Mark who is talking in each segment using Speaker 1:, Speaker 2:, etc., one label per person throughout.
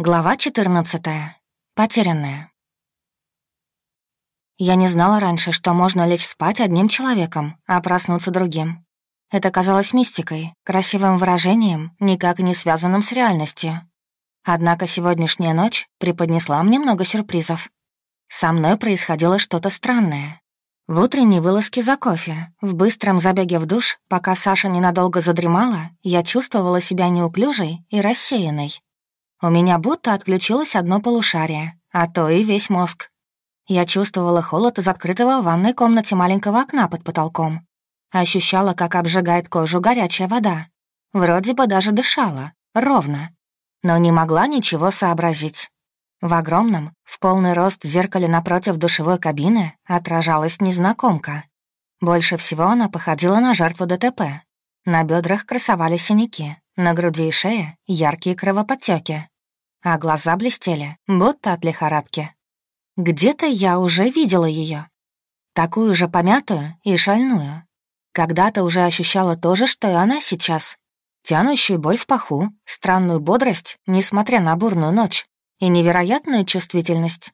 Speaker 1: Глава 14. Потерянная. Я не знала раньше, что можно лечь спать одним человеком, а проснуться другим. Это казалось мистикой, красивым выражением, никак не связанным с реальностью. Однако сегодняшняя ночь преподнесла мне много сюрпризов. Со мной происходило что-то странное. В утренней вылазке за кофе, в быстром забеге в душ, пока Саша ненадолго задремала, я чувствовала себя неуклюжей и рассеянной. У меня будто отключилось одно полушарие, а то и весь мозг. Я чувствовала холод из открытого в ванной комнате маленького окна под потолком. Ощущала, как обжигает кожу горячая вода. Вроде бы даже дышала, ровно. Но не могла ничего сообразить. В огромном, в полный рост зеркале напротив душевой кабины отражалась незнакомка. Больше всего она походила на жертву ДТП. На бедрах красовались синяки, на груди и шее яркие кровоподтеки, а глаза блестели, будто от лихорадки. Где-то я уже видела ее, Такую же помятую и шальную. Когда-то уже ощущала то же, что и она сейчас. Тянущую боль в паху, странную бодрость, несмотря на бурную ночь, и невероятную чувствительность.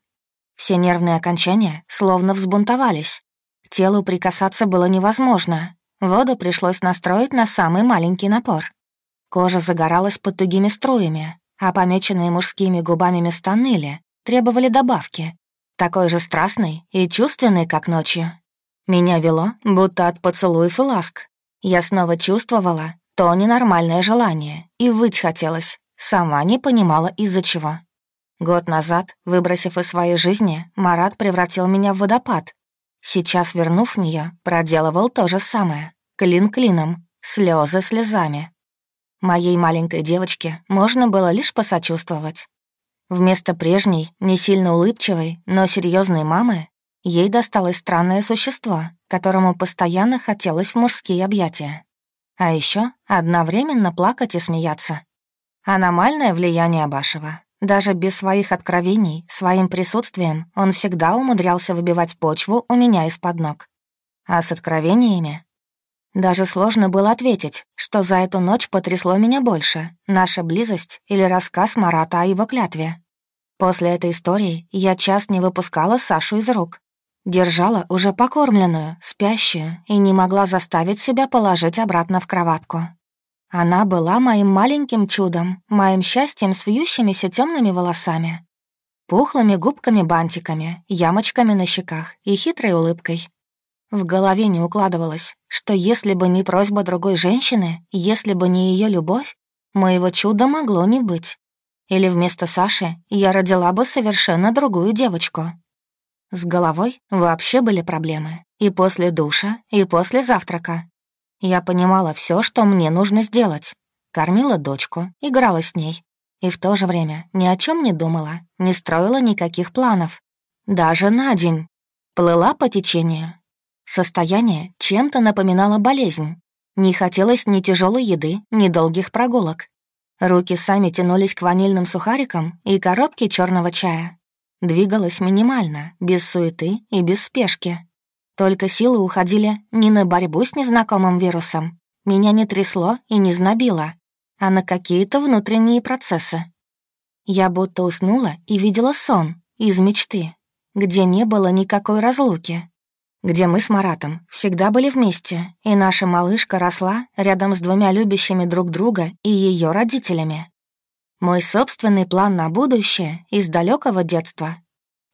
Speaker 1: Все нервные окончания словно взбунтовались. К телу прикасаться было невозможно. Воду пришлось настроить на самый маленький напор. Кожа загоралась под тугими струями, а помеченные мужскими губами места ныли, требовали добавки, такой же страстной и чувственной, как ночью. Меня вело, будто от поцелуев и ласк. Я снова чувствовала то ненормальное желание, и выть хотелось, сама не понимала из-за чего. Год назад, выбросив из своей жизни, Марат превратил меня в водопад. Сейчас, вернув в нее, проделывал то же самое. Клин клином, слезы слезами. Моей маленькой девочке можно было лишь посочувствовать. Вместо прежней, не сильно улыбчивой, но серьезной мамы, ей досталось странное существо, которому постоянно хотелось мужские объятия. А еще одновременно плакать и смеяться. Аномальное влияние Абашева. Даже без своих откровений, своим присутствием он всегда умудрялся выбивать почву у меня из-под ног. А с откровениями даже сложно было ответить, что за эту ночь потрясло меня больше, наша близость или рассказ Марата о его клятве. После этой истории я час не выпускала Сашу из рук. Держала уже покормленную, спящую, и не могла заставить себя положить обратно в кроватку. Она была моим маленьким чудом, моим счастьем с вьющимися темными волосами, пухлыми губками-бантиками, ямочками на щеках и хитрой улыбкой. В голове не укладывалось, что если бы не просьба другой женщины, если бы не ее любовь, моего чуда могло не быть. Или вместо Саши я родила бы совершенно другую девочку. С головой вообще были проблемы. И после душа, и после завтрака. Я понимала все, что мне нужно сделать. Кормила дочку, играла с ней. И в то же время ни о чем не думала, не строила никаких планов. Даже на день. Плыла по течению, Состояние чем-то напоминало болезнь. Не хотелось ни тяжелой еды, ни долгих прогулок. Руки сами тянулись к ванильным сухарикам и коробке черного чая. Двигалась минимально, без суеты и без спешки. Только силы уходили не на борьбу с незнакомым вирусом. Меня не трясло и не знобило, а на какие-то внутренние процессы. Я будто уснула и видела сон из мечты, где не было никакой разлуки, где мы с Маратом всегда были вместе, и наша малышка росла рядом с двумя любящими друг друга и ее родителями. Мой собственный план на будущее из далекого детства.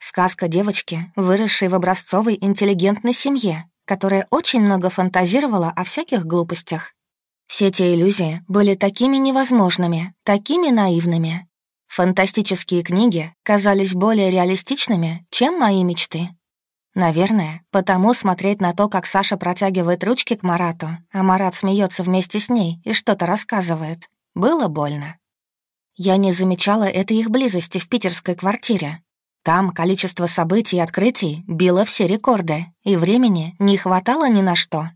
Speaker 1: Сказка девочки, выросшей в образцовой интеллигентной семье, которая очень много фантазировала о всяких глупостях. Все те иллюзии были такими невозможными, такими наивными. Фантастические книги казались более реалистичными, чем мои мечты. Наверное, потому смотреть на то, как Саша протягивает ручки к Марату, а Марат смеется вместе с ней и что-то рассказывает, было больно. Я не замечала этой их близости в питерской квартире. Там количество событий и открытий било все рекорды, и времени не хватало ни на что.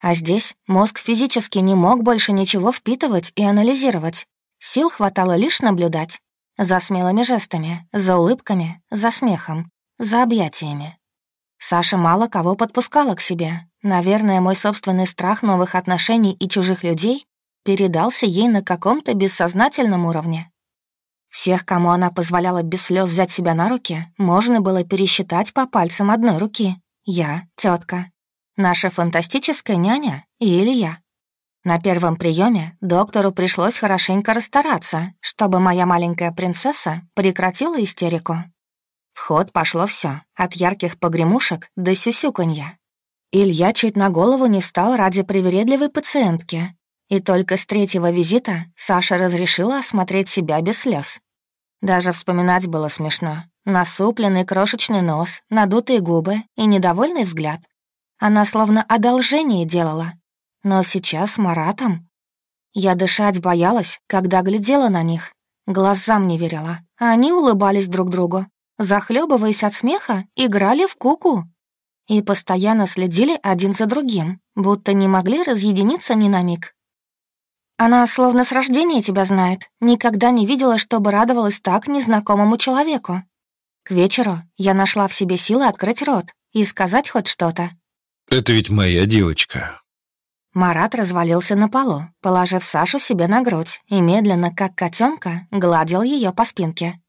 Speaker 1: А здесь мозг физически не мог больше ничего впитывать и анализировать. Сил хватало лишь наблюдать. За смелыми жестами, за улыбками, за смехом, за объятиями. Саша мало кого подпускала к себе. Наверное, мой собственный страх новых отношений и чужих людей передался ей на каком-то бессознательном уровне. Всех, кому она позволяла без слез взять себя на руки, можно было пересчитать по пальцам одной руки. Я, тетка, наша фантастическая няня и Илья. На первом приеме доктору пришлось хорошенько расстараться, чтобы моя маленькая принцесса прекратила истерику. В ход пошло все, от ярких погремушек до сюсюканья. Илья чуть на голову не стал ради привередливой пациентки, и только с третьего визита Саша разрешила осмотреть себя без слез. Даже вспоминать было смешно. Насупленный крошечный нос, надутые губы и недовольный взгляд. Она словно одолжение делала. Но сейчас с Маратом... Я дышать боялась, когда глядела на них. Глазам не верила. Они улыбались друг другу. Захлебываясь от смеха, играли в куку. -ку. И постоянно следили один за другим, будто не могли разъединиться ни на миг. Она словно с рождения тебя знает. Никогда не видела, чтобы радовалась так незнакомому человеку. К вечеру я нашла в себе силы открыть рот и сказать хоть что-то.
Speaker 2: «Это ведь моя девочка».
Speaker 1: Марат развалился на полу, положив Сашу себе на грудь и медленно, как котенка, гладил ее по спинке.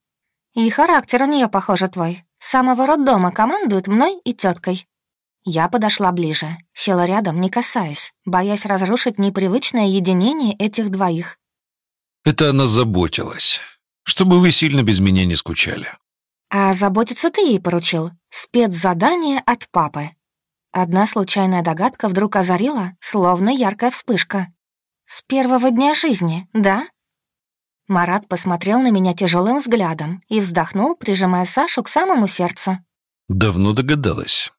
Speaker 1: «И характер у нее, похоже, твой. С самого роддома командует мной и теткой. Я подошла ближе, села рядом, не касаясь, боясь разрушить непривычное единение этих двоих.
Speaker 2: Это она заботилась, чтобы вы сильно без меня не скучали.
Speaker 1: А заботиться ты ей поручил. Спецзадание от папы. Одна случайная догадка вдруг озарила, словно яркая вспышка. С первого дня жизни, да? Марат посмотрел на меня тяжелым взглядом и вздохнул, прижимая Сашу к самому сердцу.
Speaker 2: Давно догадалась.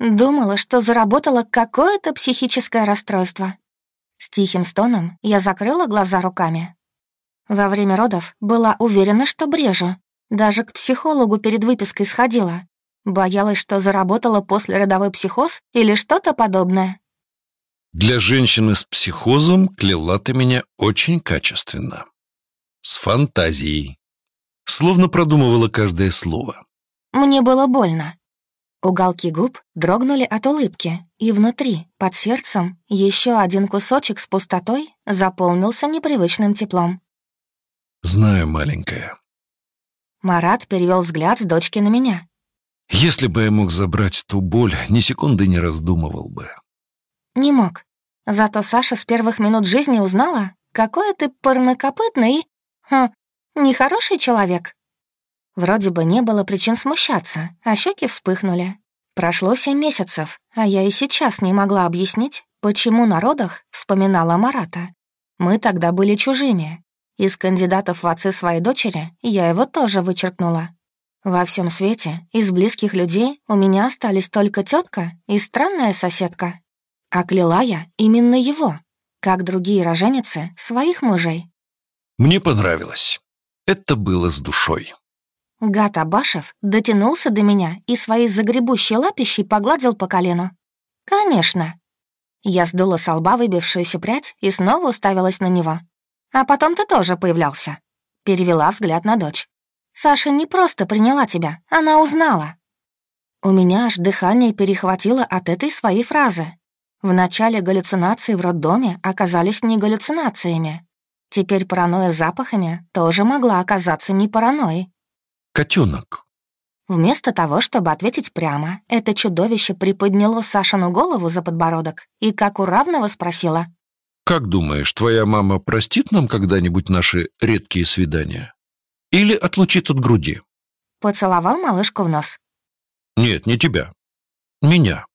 Speaker 1: Думала, что заработала какое-то психическое расстройство. С тихим стоном я закрыла глаза руками. Во время родов была уверена, что брежу. Даже к психологу перед выпиской сходила. Боялась, что заработала после родовой психоз или что-то подобное.
Speaker 2: Для женщины с психозом кляла ты меня очень качественно. С фантазией. Словно продумывала каждое слово.
Speaker 1: Мне было больно. Уголки губ дрогнули от улыбки, и внутри, под сердцем, еще один кусочек с пустотой заполнился непривычным теплом.
Speaker 2: «Знаю, маленькая».
Speaker 1: Марат перевел взгляд с дочки на меня.
Speaker 2: «Если бы я мог забрать ту боль, ни секунды не раздумывал бы».
Speaker 1: «Не мог. Зато Саша с первых минут жизни узнала, какой ты парнокопытный и... Хм, нехороший человек». Вроде бы не было причин смущаться, а щеки вспыхнули. Прошло семь месяцев, а я и сейчас не могла объяснить, почему на родах вспоминала Марата. Мы тогда были чужими. Из кандидатов в отцы своей дочери я его тоже вычеркнула. Во всем свете из близких людей у меня остались только тетка и странная соседка. А я именно его, как другие роженицы своих мужей.
Speaker 2: Мне понравилось. Это было с душой.
Speaker 1: Гад Абашев дотянулся до меня и своей загребущей лапищей погладил по колену. «Конечно». Я сдула с лба выбившуюся прядь и снова уставилась на него. «А потом ты тоже появлялся». Перевела взгляд на дочь. «Саша не просто приняла тебя, она узнала». У меня аж дыхание перехватило от этой своей фразы. В начале галлюцинации в роддоме оказались не галлюцинациями. Теперь паранойя запахами тоже могла оказаться не паранойей
Speaker 2: котенок.
Speaker 1: Вместо того, чтобы ответить прямо, это чудовище приподняло Сашину голову за подбородок и как у равного спросила.
Speaker 2: «Как думаешь, твоя мама простит нам когда-нибудь наши редкие свидания? Или отлучит от груди?»
Speaker 1: Поцеловал малышку в нос.
Speaker 2: «Нет, не тебя. Меня».